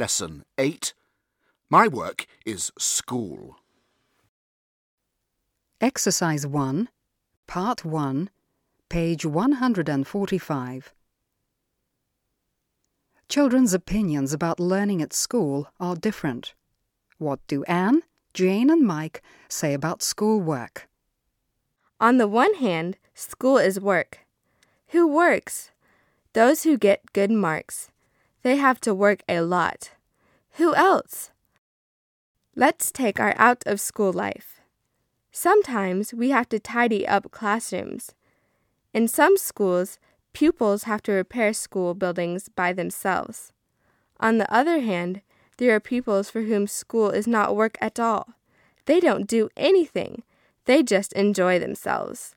Lesson 8. My work is school. Exercise 1, Part 1, page 145. Children's opinions about learning at school are different. What do Anne, Jane, and Mike say about schoolwork? On the one hand, school is work. Who works? Those who get good marks. They have to work a lot. Who else? Let's take our out of school life. Sometimes we have to tidy up classrooms. In some schools, pupils have to repair school buildings by themselves. On the other hand, there are pupils for whom school is not work at all. They don't do anything, they just enjoy themselves.